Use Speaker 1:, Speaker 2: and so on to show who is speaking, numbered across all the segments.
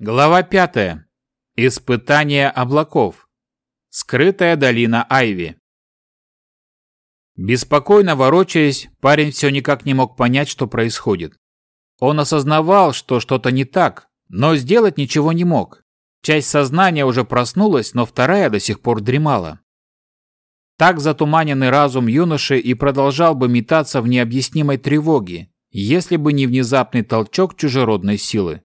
Speaker 1: Глава пятая. Испытание облаков. Скрытая долина Айви. Беспокойно ворочаясь, парень все никак не мог понять, что происходит. Он осознавал, что что-то не так, но сделать ничего не мог. Часть сознания уже проснулась, но вторая до сих пор дремала. Так затуманенный разум юноши и продолжал бы метаться в необъяснимой тревоге, если бы не внезапный толчок чужеродной силы.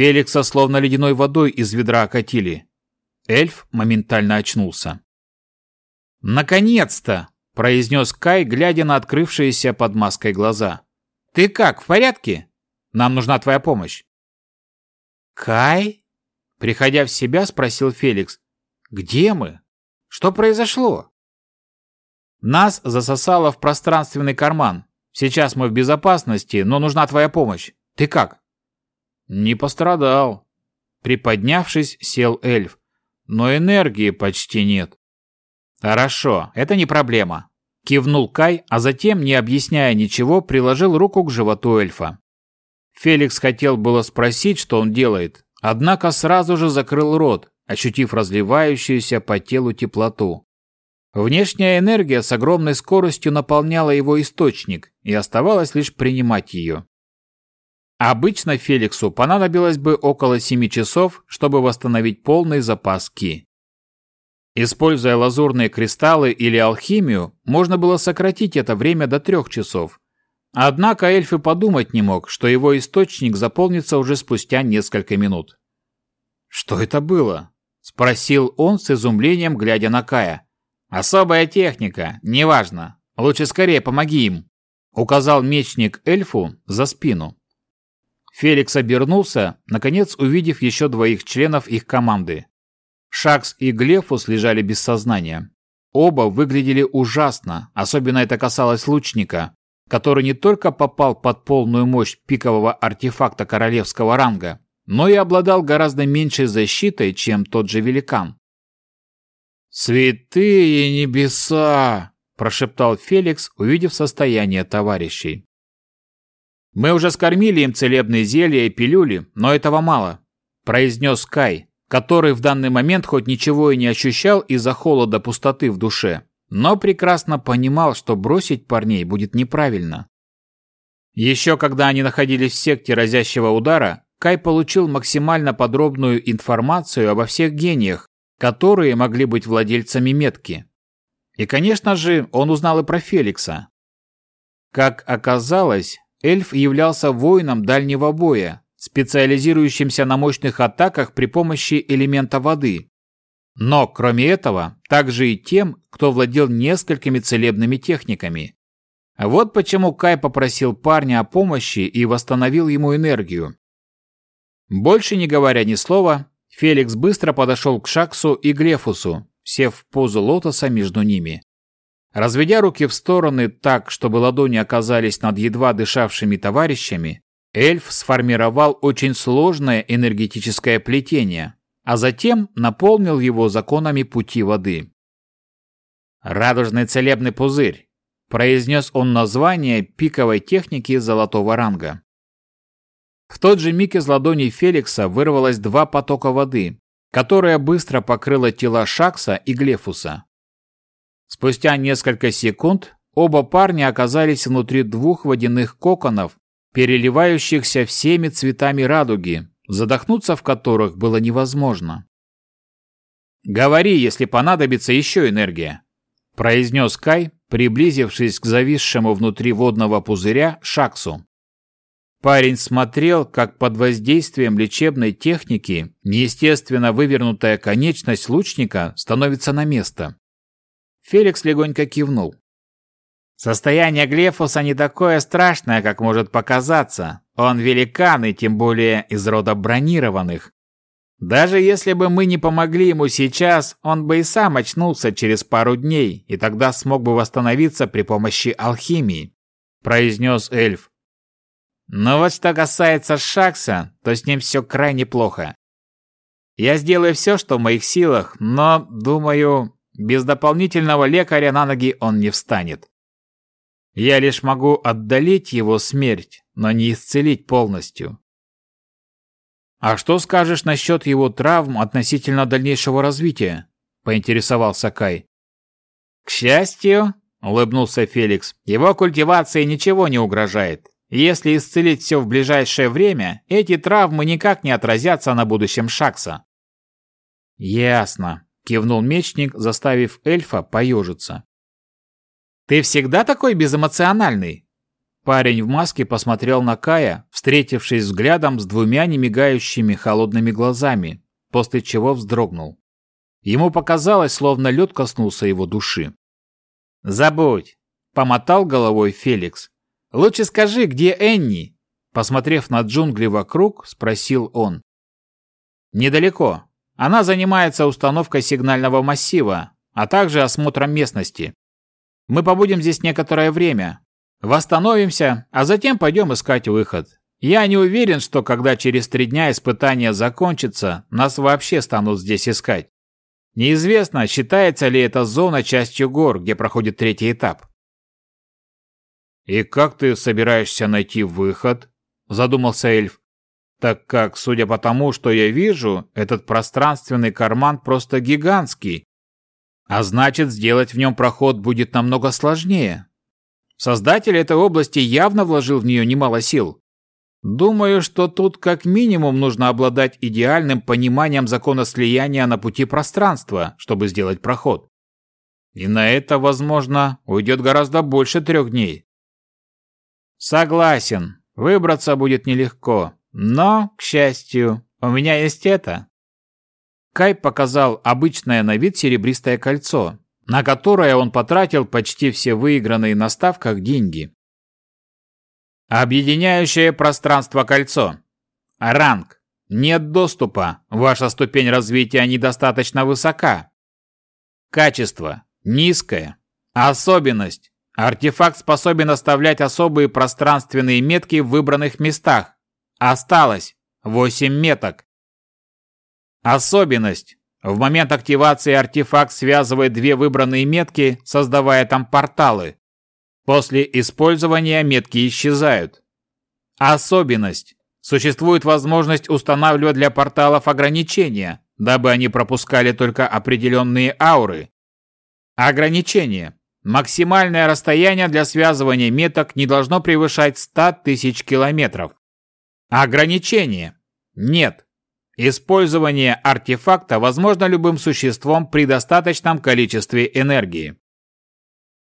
Speaker 1: Феликса словно ледяной водой из ведра окатили. Эльф моментально очнулся. «Наконец-то!» – произнес Кай, глядя на открывшиеся под маской глаза. «Ты как, в порядке? Нам нужна твоя помощь». «Кай?» – приходя в себя, спросил Феликс. «Где мы? Что произошло?» «Нас засосало в пространственный карман. Сейчас мы в безопасности, но нужна твоя помощь. Ты как?» Не пострадал. Приподнявшись, сел эльф. Но энергии почти нет. Хорошо, это не проблема. Кивнул Кай, а затем, не объясняя ничего, приложил руку к животу эльфа. Феликс хотел было спросить, что он делает, однако сразу же закрыл рот, ощутив разливающуюся по телу теплоту. Внешняя энергия с огромной скоростью наполняла его источник, и оставалось лишь принимать ее. Обычно Феликсу понадобилось бы около 7 часов, чтобы восстановить полный запас ки. Используя лазурные кристаллы или алхимию, можно было сократить это время до 3 часов. Однако эльф и подумать не мог, что его источник заполнится уже спустя несколько минут. «Что это было?» – спросил он с изумлением, глядя на Кая. «Особая техника, неважно. Лучше скорее помоги им», – указал мечник эльфу за спину. Феликс обернулся, наконец увидев еще двоих членов их команды. Шакс и Глефус лежали без сознания. Оба выглядели ужасно, особенно это касалось лучника, который не только попал под полную мощь пикового артефакта королевского ранга, но и обладал гораздо меньшей защитой, чем тот же великан. «Святые небеса!» – прошептал Феликс, увидев состояние товарищей. «Мы уже скормили им целебные зелья и пилюли, но этого мало», – произнес Кай, который в данный момент хоть ничего и не ощущал из-за холода пустоты в душе, но прекрасно понимал, что бросить парней будет неправильно. Еще когда они находились в секте разящего удара, Кай получил максимально подробную информацию обо всех гениях, которые могли быть владельцами метки. И, конечно же, он узнал и про Феликса. Как оказалось, эльф являлся воином дальнего боя, специализирующимся на мощных атаках при помощи элемента воды. Но, кроме этого, также и тем, кто владел несколькими целебными техниками. Вот почему Кай попросил парня о помощи и восстановил ему энергию. Больше не говоря ни слова, Феликс быстро подошел к Шаксу и Глефусу, сев в позу лотоса между ними. Разведя руки в стороны так, чтобы ладони оказались над едва дышавшими товарищами, эльф сформировал очень сложное энергетическое плетение, а затем наполнил его законами пути воды. «Радужный целебный пузырь», – произнес он название пиковой техники золотого ранга. В тот же миг из ладоней Феликса вырвалось два потока воды, которая быстро покрыла тела Шакса и Глефуса. Спустя несколько секунд оба парня оказались внутри двух водяных коконов, переливающихся всеми цветами радуги, задохнуться в которых было невозможно. «Говори, если понадобится еще энергия», – произнес Кай, приблизившись к зависшему внутри водного пузыря Шаксу. Парень смотрел, как под воздействием лечебной техники неестественно вывернутая конечность лучника становится на место. Феликс легонько кивнул. Состояние Глефуса не такое страшное, как может показаться. Он великан и тем более из рода бронированных. Даже если бы мы не помогли ему сейчас, он бы и сам очнулся через пару дней и тогда смог бы восстановиться при помощи алхимии, произнес эльф. Но вот что касается Шакса, то с ним все крайне плохо. Я сделаю все, что в моих силах, но, думаю, без дополнительного лекаря на ноги он не встанет. Я лишь могу отдалить его смерть, но не исцелить полностью. «А что скажешь насчет его травм относительно дальнейшего развития?» – поинтересовался Кай. «К счастью», – улыбнулся Феликс, – «его культивации ничего не угрожает. Если исцелить все в ближайшее время, эти травмы никак не отразятся на будущем Шакса». «Ясно», – кивнул мечник, заставив эльфа поежиться. «Ты всегда такой безэмоциональный?» Парень в маске посмотрел на Кая, встретившись взглядом с двумя немигающими холодными глазами, после чего вздрогнул. Ему показалось, словно лед коснулся его души. «Забудь!» – помотал головой Феликс. «Лучше скажи, где Энни?» Посмотрев на джунгли вокруг, спросил он. «Недалеко. Она занимается установкой сигнального массива, а также осмотром местности. Мы побудем здесь некоторое время. Восстановимся, а затем пойдем искать выход. Я не уверен, что когда через три дня испытания закончатся, нас вообще станут здесь искать. Неизвестно, считается ли эта зона частью гор, где проходит третий этап. «И как ты собираешься найти выход?» – задумался эльф. «Так как, судя по тому, что я вижу, этот пространственный карман просто гигантский, а значит, сделать в нем проход будет намного сложнее. Создатель этой области явно вложил в нее немало сил. Думаю, что тут как минимум нужно обладать идеальным пониманием закона слияния на пути пространства, чтобы сделать проход. И на это, возможно, уйдет гораздо больше трех дней. Согласен, выбраться будет нелегко, но, к счастью, у меня есть это. Кай показал обычное на вид серебристое кольцо, на которое он потратил почти все выигранные на ставках деньги. Объединяющее пространство кольцо. Ранг. Нет доступа. Ваша ступень развития недостаточно высока. Качество. Низкое. Особенность. Артефакт способен оставлять особые пространственные метки в выбранных местах. Осталось 8 меток. Особенность. В момент активации артефакт связывает две выбранные метки, создавая там порталы. После использования метки исчезают. Особенность. Существует возможность устанавливать для порталов ограничения, дабы они пропускали только определенные ауры. Ограничение. Максимальное расстояние для связывания меток не должно превышать 100 тысяч километров. Ограничение. Нет. Использование артефакта возможно любым существом при достаточном количестве энергии.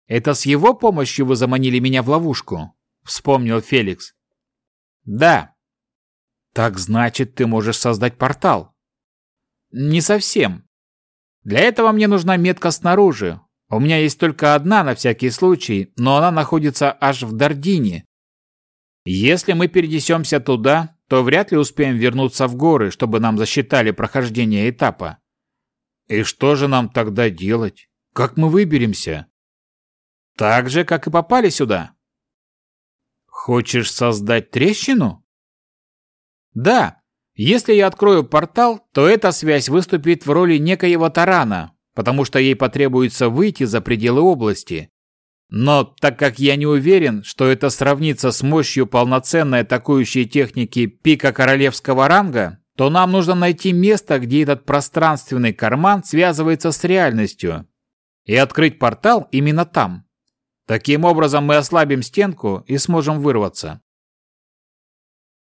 Speaker 1: «Это с его помощью вы заманили меня в ловушку?» – вспомнил Феликс. «Да». «Так значит, ты можешь создать портал?» «Не совсем. Для этого мне нужна метка снаружи. У меня есть только одна на всякий случай, но она находится аж в Дардине. Если мы перенесемся туда, то вряд ли успеем вернуться в горы, чтобы нам засчитали прохождение этапа. И что же нам тогда делать? Как мы выберемся? Так же, как и попали сюда. Хочешь создать трещину? Да. Если я открою портал, то эта связь выступит в роли некоего тарана, потому что ей потребуется выйти за пределы области, но так как я не уверен, что это сравнится с мощью полноценной атакующей техники пика королевского ранга, то нам нужно найти место, где этот пространственный карман связывается с реальностью, и открыть портал именно там. Таким образом мы ослабим стенку и сможем вырваться.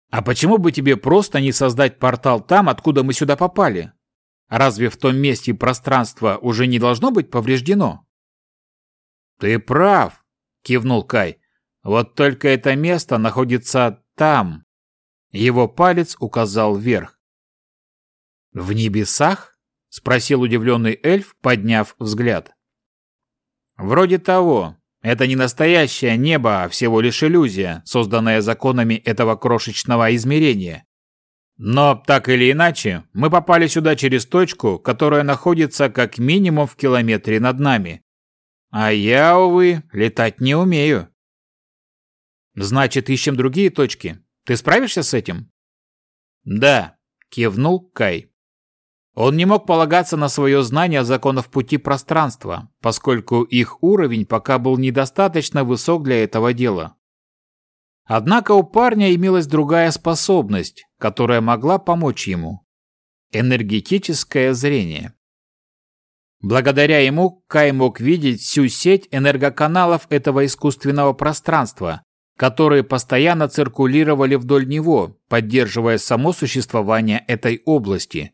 Speaker 1: А почему бы тебе просто не создать портал там, откуда мы сюда попали? Разве в том месте пространство уже не должно быть повреждено? «Ты прав», — кивнул Кай. «Вот только это место находится там». Его палец указал вверх. «В небесах?» — спросил удивленный эльф, подняв взгляд. «Вроде того. Это не настоящее небо, а всего лишь иллюзия, созданная законами этого крошечного измерения. Но, так или иначе, мы попали сюда через точку, которая находится как минимум в километре над нами. А я, увы, летать не умею. Значит, ищем другие точки. Ты справишься с этим? Да, кивнул Кай. Он не мог полагаться на свое знание законов пути пространства, поскольку их уровень пока был недостаточно высок для этого дела. Однако у парня имелась другая способность, которая могла помочь ему. Энергетическое зрение. Благодаря ему Кай мог видеть всю сеть энергоканалов этого искусственного пространства, которые постоянно циркулировали вдоль него, поддерживая само существование этой области.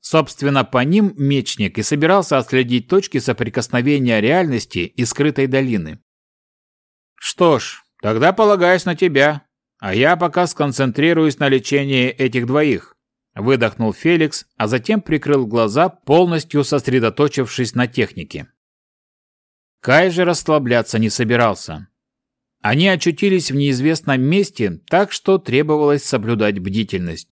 Speaker 1: Собственно, по ним мечник и собирался отследить точки соприкосновения реальности и скрытой долины. Что ж, тогда полагаюсь на тебя, а я пока сконцентрируюсь на лечении этих двоих. Выдохнул Феликс, а затем прикрыл глаза, полностью сосредоточившись на технике. Кай же расслабляться не собирался. Они очутились в неизвестном месте, так что требовалось соблюдать бдительность.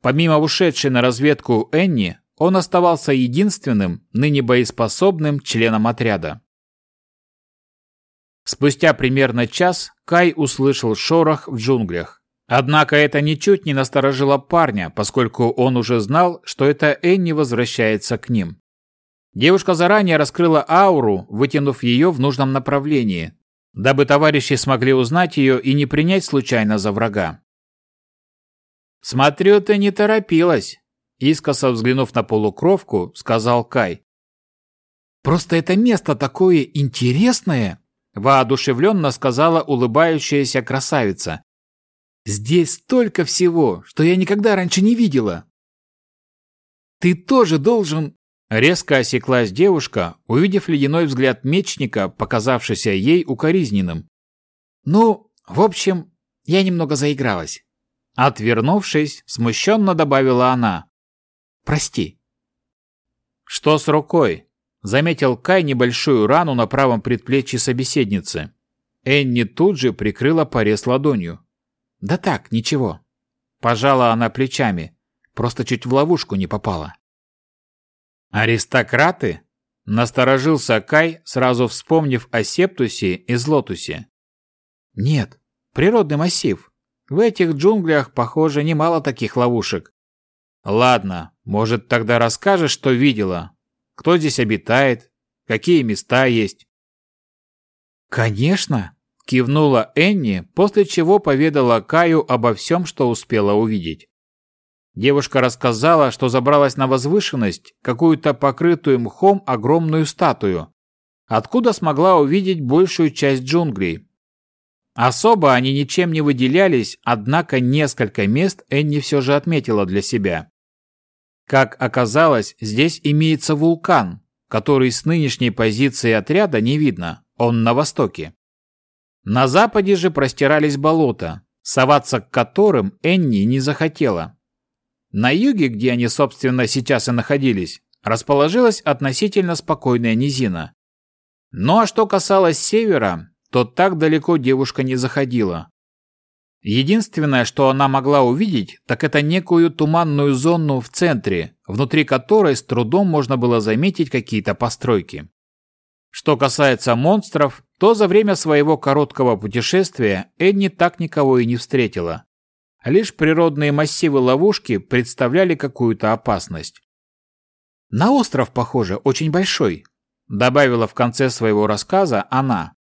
Speaker 1: Помимо ушедшей на разведку Энни, он оставался единственным, ныне боеспособным членом отряда. Спустя примерно час Кай услышал шорох в джунглях. Однако это ничуть не насторожило парня, поскольку он уже знал, что это Энни возвращается к ним. Девушка заранее раскрыла ауру, вытянув ее в нужном направлении, дабы товарищи смогли узнать ее и не принять случайно за врага. «Смотрю, ты не торопилась», — искоса взглянув на полукровку, сказал Кай. «Просто это место такое интересное», — воодушевленно сказала улыбающаяся красавица. Здесь столько всего, что я никогда раньше не видела. Ты тоже должен... Резко осеклась девушка, увидев ледяной взгляд мечника, показавшийся ей укоризненным. Ну, в общем, я немного заигралась. Отвернувшись, смущенно добавила она. Прости. Что с рукой? Заметил Кай небольшую рану на правом предплечье собеседницы. Энни тут же прикрыла порез ладонью. «Да так, ничего». Пожала она плечами. Просто чуть в ловушку не попала. «Аристократы?» Насторожился Кай, сразу вспомнив о Септусе и Злотусе. «Нет, природный массив. В этих джунглях, похоже, немало таких ловушек. Ладно, может, тогда расскажешь, что видела? Кто здесь обитает? Какие места есть?» «Конечно!» Кивнула Энни, после чего поведала Каю обо всем, что успела увидеть. Девушка рассказала, что забралась на возвышенность, какую-то покрытую мхом огромную статую, откуда смогла увидеть большую часть джунглей. Особо они ничем не выделялись, однако несколько мест Энни все же отметила для себя. Как оказалось, здесь имеется вулкан, который с нынешней позиции отряда не видно, он на востоке. На западе же простирались болота, соваться к которым Энни не захотела. На юге, где они, собственно, сейчас и находились, расположилась относительно спокойная низина. Ну а что касалось севера, то так далеко девушка не заходила. Единственное, что она могла увидеть, так это некую туманную зону в центре, внутри которой с трудом можно было заметить какие-то постройки. Что касается монстров, то за время своего короткого путешествия Энни так никого и не встретила. Лишь природные массивы ловушки представляли какую-то опасность. «На остров, похоже, очень большой», — добавила в конце своего рассказа она.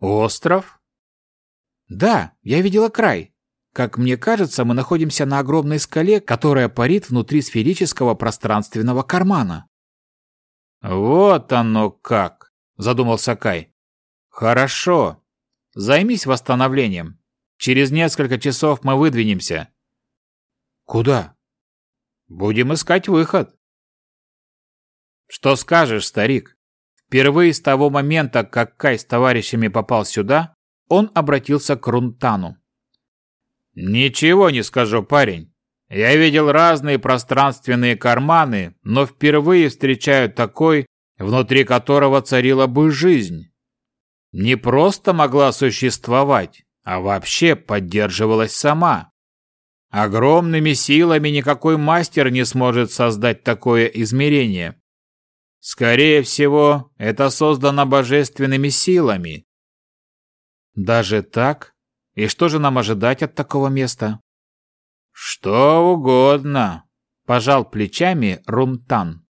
Speaker 1: «Остров?» «Да, я видела край. Как мне кажется, мы находимся на огромной скале, которая парит внутри сферического пространственного кармана. «Вот оно как!» – задумался Кай. «Хорошо. Займись восстановлением. Через несколько часов мы выдвинемся». «Куда?» «Будем искать выход». «Что скажешь, старик?» Впервые с того момента, как Кай с товарищами попал сюда, он обратился к Рунтану. «Ничего не скажу, парень. Я видел разные пространственные карманы, но впервые встречаю такой, внутри которого царила бы жизнь. Не просто могла существовать, а вообще поддерживалась сама. Огромными силами никакой мастер не сможет создать такое измерение. Скорее всего, это создано божественными силами. Даже так? И что же нам ожидать от такого места? «Что угодно», – пожал плечами Румтан.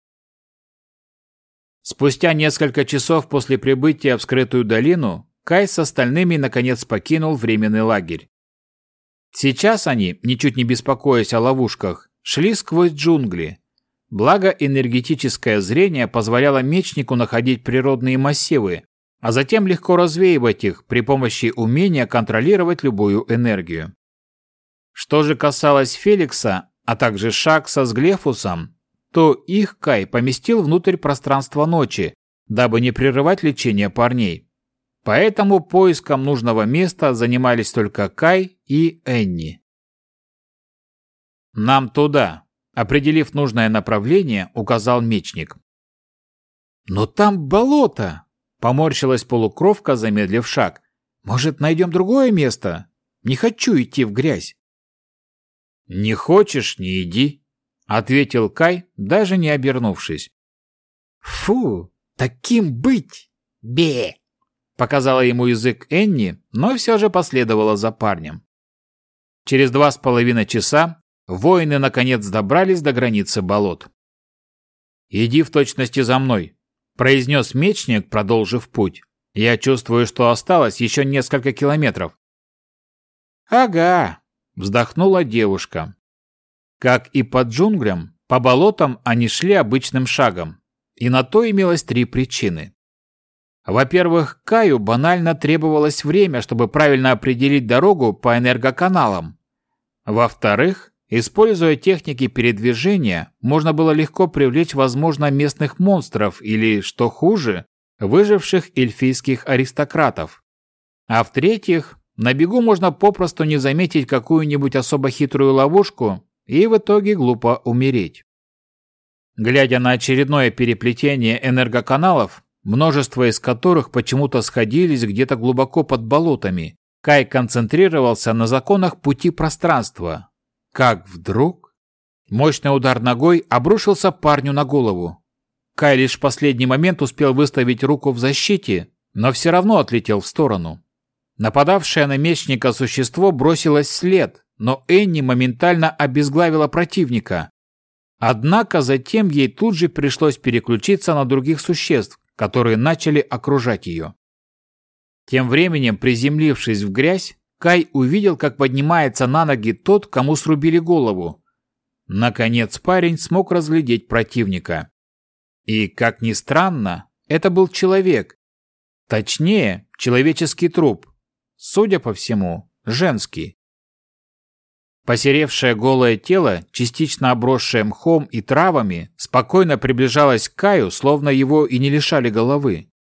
Speaker 1: Спустя несколько часов после прибытия в скрытую долину, Кай с остальными наконец покинул временный лагерь. Сейчас они, ничуть не беспокоясь о ловушках, шли сквозь джунгли. Благо энергетическое зрение позволяло мечнику находить природные массивы, а затем легко развеивать их при помощи умения контролировать любую энергию. Что же касалось Феликса, а также Шакса с Глефусом, то их Кай поместил внутрь пространства ночи, дабы не прерывать лечение парней. Поэтому поиском нужного места занимались только Кай и Энни. «Нам туда», — определив нужное направление, указал мечник. «Но там болото!» — поморщилась полукровка, замедлив шаг. «Может, найдем другое место? Не хочу идти в грязь». «Не хочешь — не иди», — ответил Кай, даже не обернувшись. «Фу, таким быть! Бе!» Показала ему язык Энни, но все же последовала за парнем. Через два с половиной часа воины наконец добрались до границы болот. «Иди в точности за мной», – произнес мечник, продолжив путь. «Я чувствую, что осталось еще несколько километров». «Ага», – вздохнула девушка. Как и по джунглям, по болотам они шли обычным шагом, и на то имелось три причины. Во-первых, Каю банально требовалось время, чтобы правильно определить дорогу по энергоканалам. Во-вторых, используя техники передвижения, можно было легко привлечь, возможно, местных монстров или, что хуже, выживших эльфийских аристократов. А в-третьих, на бегу можно попросту не заметить какую-нибудь особо хитрую ловушку и в итоге глупо умереть. Глядя на очередное переплетение энергоканалов, множество из которых почему-то сходились где-то глубоко под болотами. Кай концентрировался на законах пути пространства. Как вдруг... Мощный удар ногой обрушился парню на голову. Кай лишь в последний момент успел выставить руку в защите, но все равно отлетел в сторону. Нападавшее на мечника существо бросилось вслед, но Энни моментально обезглавила противника. Однако затем ей тут же пришлось переключиться на других существ, которые начали окружать ее. Тем временем, приземлившись в грязь, Кай увидел, как поднимается на ноги тот, кому срубили голову. Наконец парень смог разглядеть противника. И, как ни странно, это был человек. Точнее, человеческий труп. Судя по всему, женский. Посеревшее голое тело, частично обросшее мхом и травами, спокойно приближалось к Каю, словно его и не лишали головы.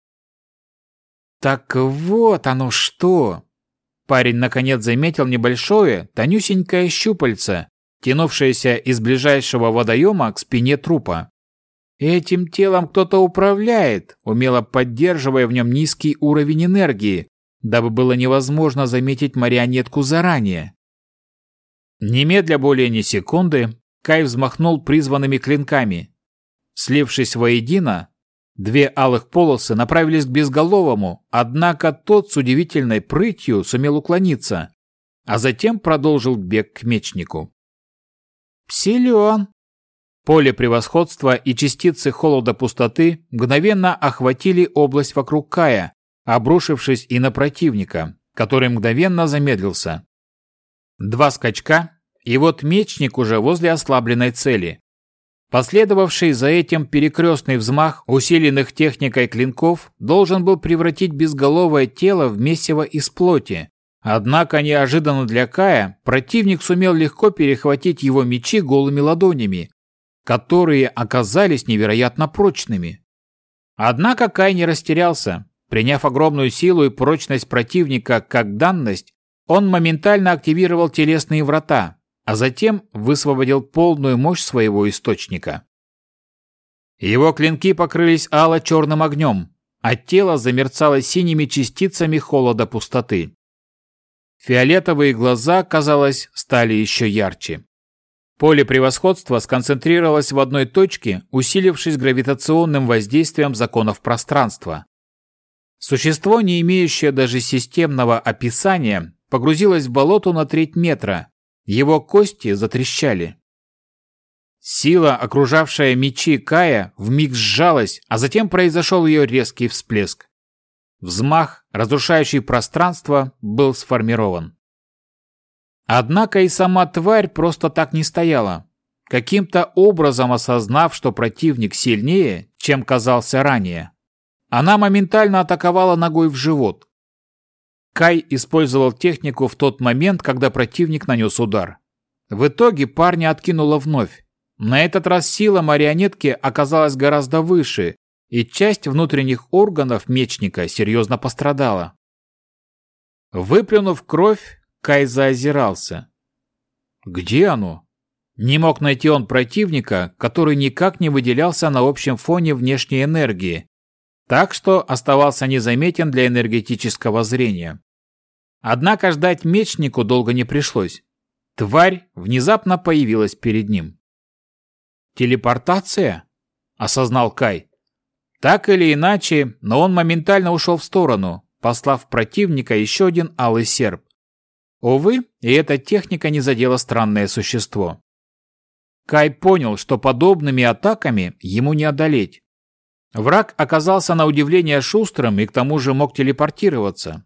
Speaker 1: «Так вот оно что!» Парень наконец заметил небольшое, тонюсенькое щупальце, тянувшееся из ближайшего водоема к спине трупа. Этим телом кто-то управляет, умело поддерживая в нем низкий уровень энергии, дабы было невозможно заметить марионетку заранее. Немедля более ни секунды, Кай взмахнул призванными клинками. Слившись воедино, две алых полосы направились к безголовому, однако тот с удивительной прытью сумел уклониться, а затем продолжил бег к мечнику. «Силен!» Поле превосходства и частицы холода пустоты мгновенно охватили область вокруг Кая, обрушившись и на противника, который мгновенно замедлился. Два скачка, и вот мечник уже возле ослабленной цели. Последовавший за этим перекрестный взмах усиленных техникой клинков должен был превратить безголовое тело в месиво из плоти. Однако неожиданно для Кая противник сумел легко перехватить его мечи голыми ладонями, которые оказались невероятно прочными. Однако Кай не растерялся. Приняв огромную силу и прочность противника как данность, он моментально активировал телесные врата, а затем высвободил полную мощь своего источника. Его клинки покрылись ало-черным огнем, а тело замерцало синими частицами холода пустоты. Фиолетовые глаза, казалось, стали еще ярче. Поле превосходства сконцентрировалось в одной точке, усилившись гравитационным воздействием законов пространства. Существо, не имеющее даже системного описания, погрузилась в болото на треть метра. Его кости затрещали. Сила, окружавшая мечи Кая, вмиг сжалась, а затем произошел ее резкий всплеск. Взмах, разрушающий пространство, был сформирован. Однако и сама тварь просто так не стояла. Каким-то образом осознав, что противник сильнее, чем казался ранее, она моментально атаковала ногой в живот. Кай использовал технику в тот момент, когда противник нанес удар. В итоге парня откинуло вновь. На этот раз сила марионетки оказалась гораздо выше, и часть внутренних органов мечника серьезно пострадала. Выплюнув кровь, Кай заозирался. Где оно? Не мог найти он противника, который никак не выделялся на общем фоне внешней энергии, так что оставался незаметен для энергетического зрения. Однако ждать мечнику долго не пришлось. Тварь внезапно появилась перед ним. «Телепортация?» – осознал Кай. Так или иначе, но он моментально ушел в сторону, послав противника еще один алый серп. Увы, и эта техника не задела странное существо. Кай понял, что подобными атаками ему не одолеть. Враг оказался на удивление шустрым и к тому же мог телепортироваться.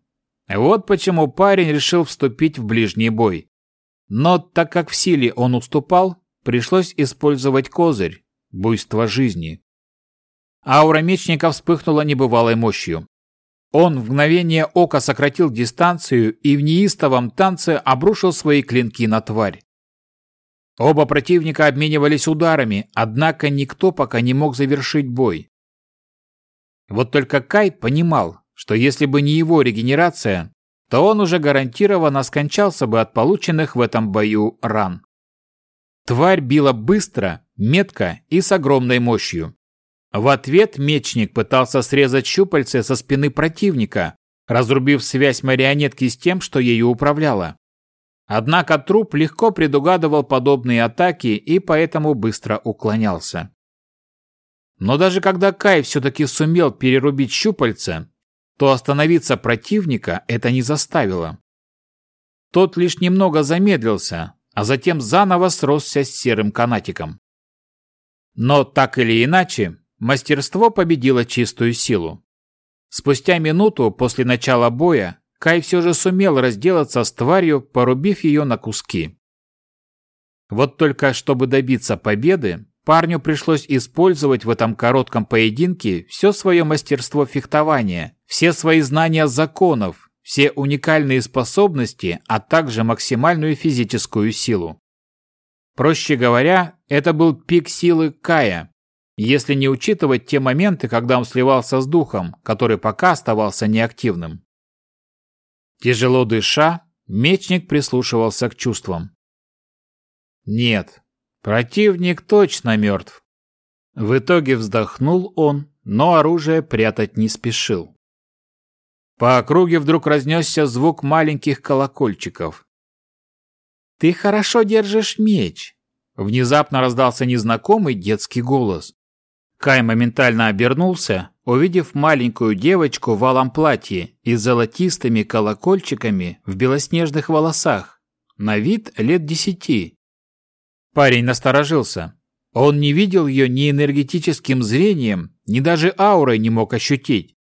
Speaker 1: Вот почему парень решил вступить в ближний бой. Но так как в силе он уступал, пришлось использовать козырь – буйство жизни. Аура мечника вспыхнула небывалой мощью. Он в мгновение ока сократил дистанцию и в неистовом танце обрушил свои клинки на тварь. Оба противника обменивались ударами, однако никто пока не мог завершить бой. Вот только Кай понимал, что если бы не его регенерация, то он уже гарантированно скончался бы от полученных в этом бою ран. Тварь била быстро, метко и с огромной мощью. В ответ мечник пытался срезать щупальце со спины противника, разрубив связь марионетки с тем, что ею управляла. Однако труп легко предугадывал подобные атаки и поэтому быстро уклонялся. Но даже когда Кай все-таки сумел перерубить щупальца, то остановиться противника это не заставило. Тот лишь немного замедлился, а затем заново сросся с серым канатиком. Но так или иначе, мастерство победило чистую силу. Спустя минуту после начала боя Кай все же сумел разделаться с тварью, порубив ее на куски. Вот только чтобы добиться победы, Парню пришлось использовать в этом коротком поединке все свое мастерство фехтования, все свои знания законов, все уникальные способности, а также максимальную физическую силу. Проще говоря, это был пик силы Кая, если не учитывать те моменты, когда он сливался с духом, который пока оставался неактивным. Тяжело дыша, мечник прислушивался к чувствам. Нет, Противник точно мертв. В итоге вздохнул он, но оружие прятать не спешил. По округе вдруг разнесся звук маленьких колокольчиков. «Ты хорошо держишь меч!» Внезапно раздался незнакомый детский голос. Кай моментально обернулся, увидев маленькую девочку в алом платье и с золотистыми колокольчиками в белоснежных волосах, на вид лет десяти. Парень насторожился. Он не видел ее ни энергетическим зрением, ни даже аурой не мог ощутить.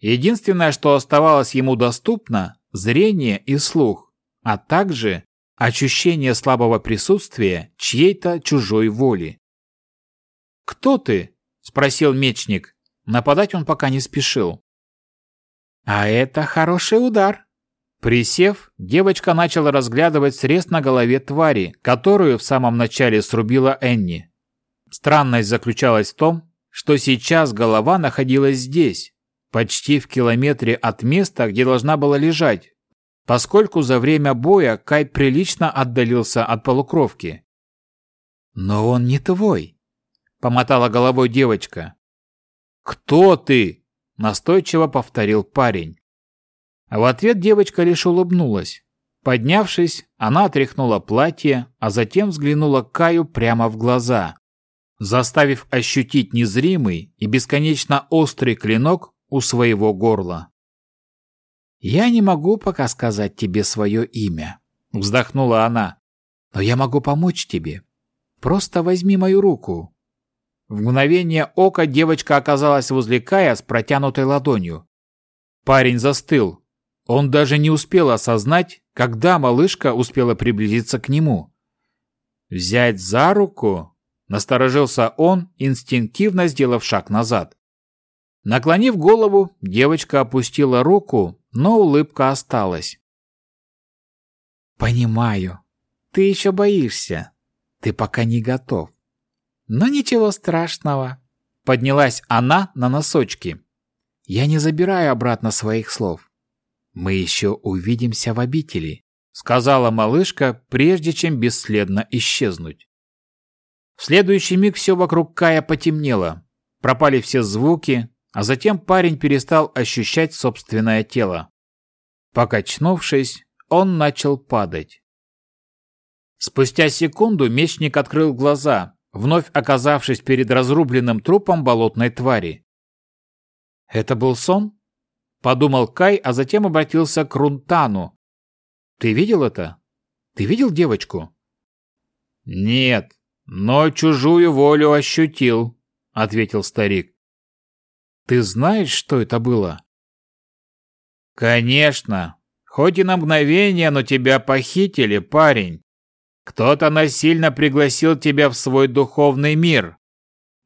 Speaker 1: Единственное, что оставалось ему доступно – зрение и слух, а также ощущение слабого присутствия чьей-то чужой воли. «Кто ты?» – спросил мечник. Нападать он пока не спешил. «А это хороший удар», Присев, девочка начала разглядывать срез на голове твари, которую в самом начале срубила Энни. Странность заключалась в том, что сейчас голова находилась здесь, почти в километре от места, где должна была лежать, поскольку за время боя Кай прилично отдалился от полукровки. «Но он не твой», — помотала головой девочка. «Кто ты?» — настойчиво повторил парень. В ответ девочка лишь улыбнулась. Поднявшись, она отряхнула платье, а затем взглянула Каю прямо в глаза, заставив ощутить незримый и бесконечно острый клинок у своего горла. «Я не могу пока сказать тебе свое имя», — вздохнула она, — «но я могу помочь тебе. Просто возьми мою руку». В мгновение ока девочка оказалась возле Кая с протянутой ладонью. Парень застыл, он даже не успел осознать, когда малышка успела приблизиться к нему. «Взять за руку?» – насторожился он, инстинктивно сделав шаг назад. Наклонив голову, девочка опустила руку, но улыбка осталась. «Понимаю. Ты еще боишься. Ты пока не готов. Но ничего страшного». Поднялась она на носочки. «Я не забираю обратно своих слов. Мы еще увидимся в обители», сказала малышка, прежде чем бесследно исчезнуть. В следующий миг все вокруг Кая потемнело. Пропали все звуки, а затем парень перестал ощущать собственное тело. Покачнувшись, он начал падать. Спустя секунду мечник открыл глаза, вновь оказавшись перед разрубленным трупом болотной твари. «Это был сон?» – подумал Кай, а затем обратился к Рунтану. «Ты видел это? Ты видел девочку?» «Нет, но чужую волю ощутил», – ответил старик. «Ты знаешь, что это было?» «Конечно. Хоть и на мгновение, но тебя похитили, парень. Кто-то насильно пригласил тебя в свой духовный мир,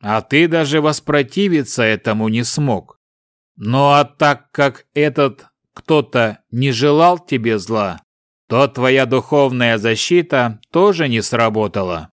Speaker 1: а ты даже воспротивиться этому не смог. Ну а так как этот кто-то не желал тебе зла, то твоя духовная защита тоже не сработала.